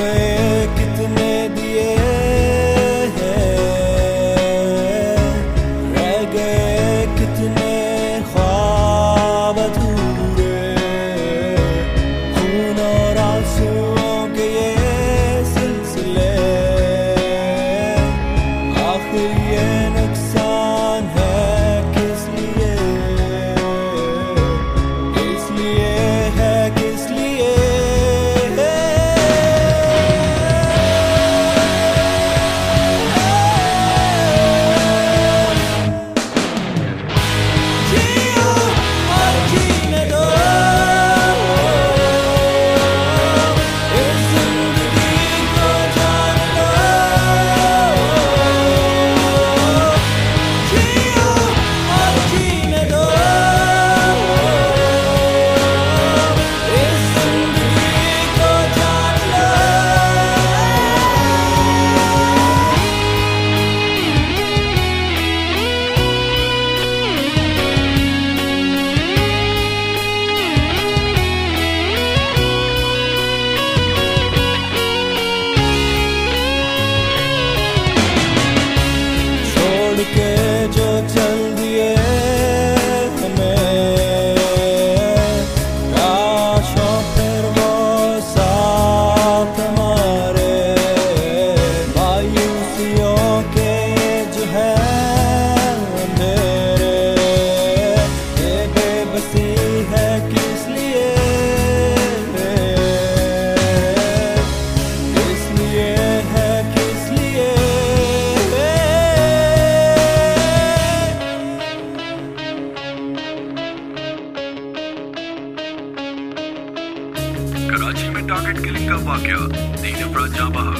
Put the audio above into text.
گئے کتنے دیے ہیں؟ رہ گئے کتنے خواب دورے خون اور آنسوں کے یہ سلسلے آخر یہ نقصان ٹارگٹ کلنگ کا واقعہ دین افراد جاں بہا